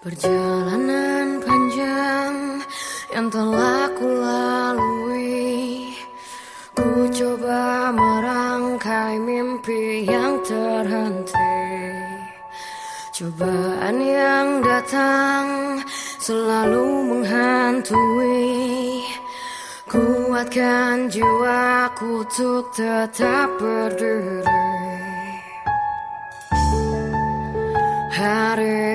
Perjalanan panjang yang telah ku lalui Ku coba merangkai mimpi yang terhenti. Cobaan yang datang selalu menghantui. Kuatkan jiwaku untuk tetap berdiri. Hari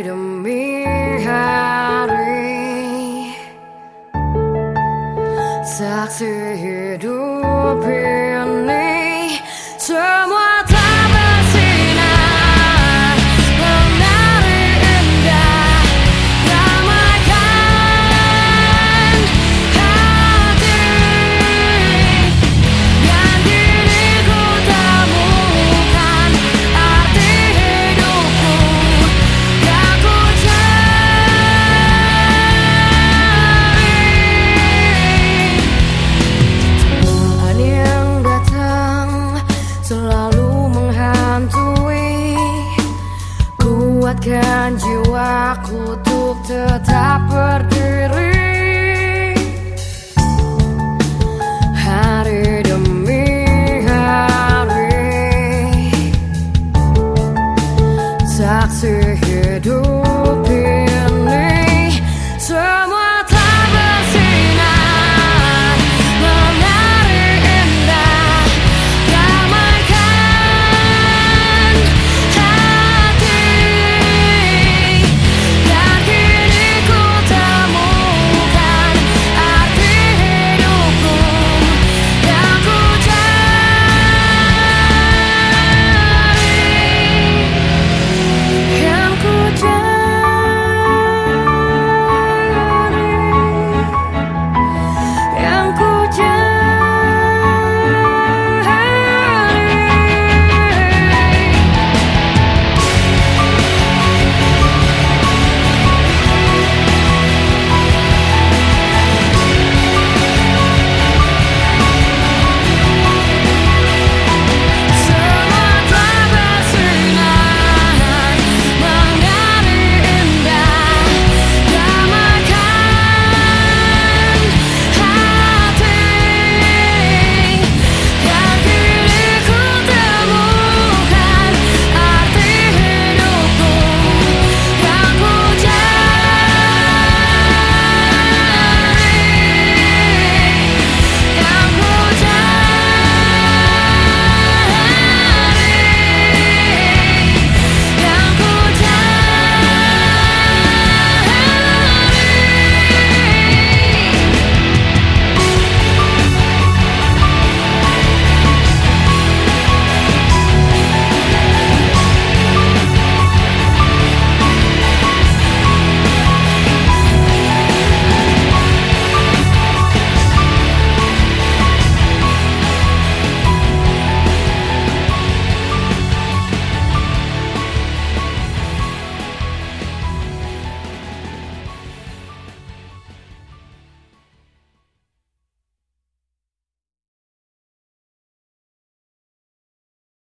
sacred open. Kuatkan jiwaku untuk tetap berdiri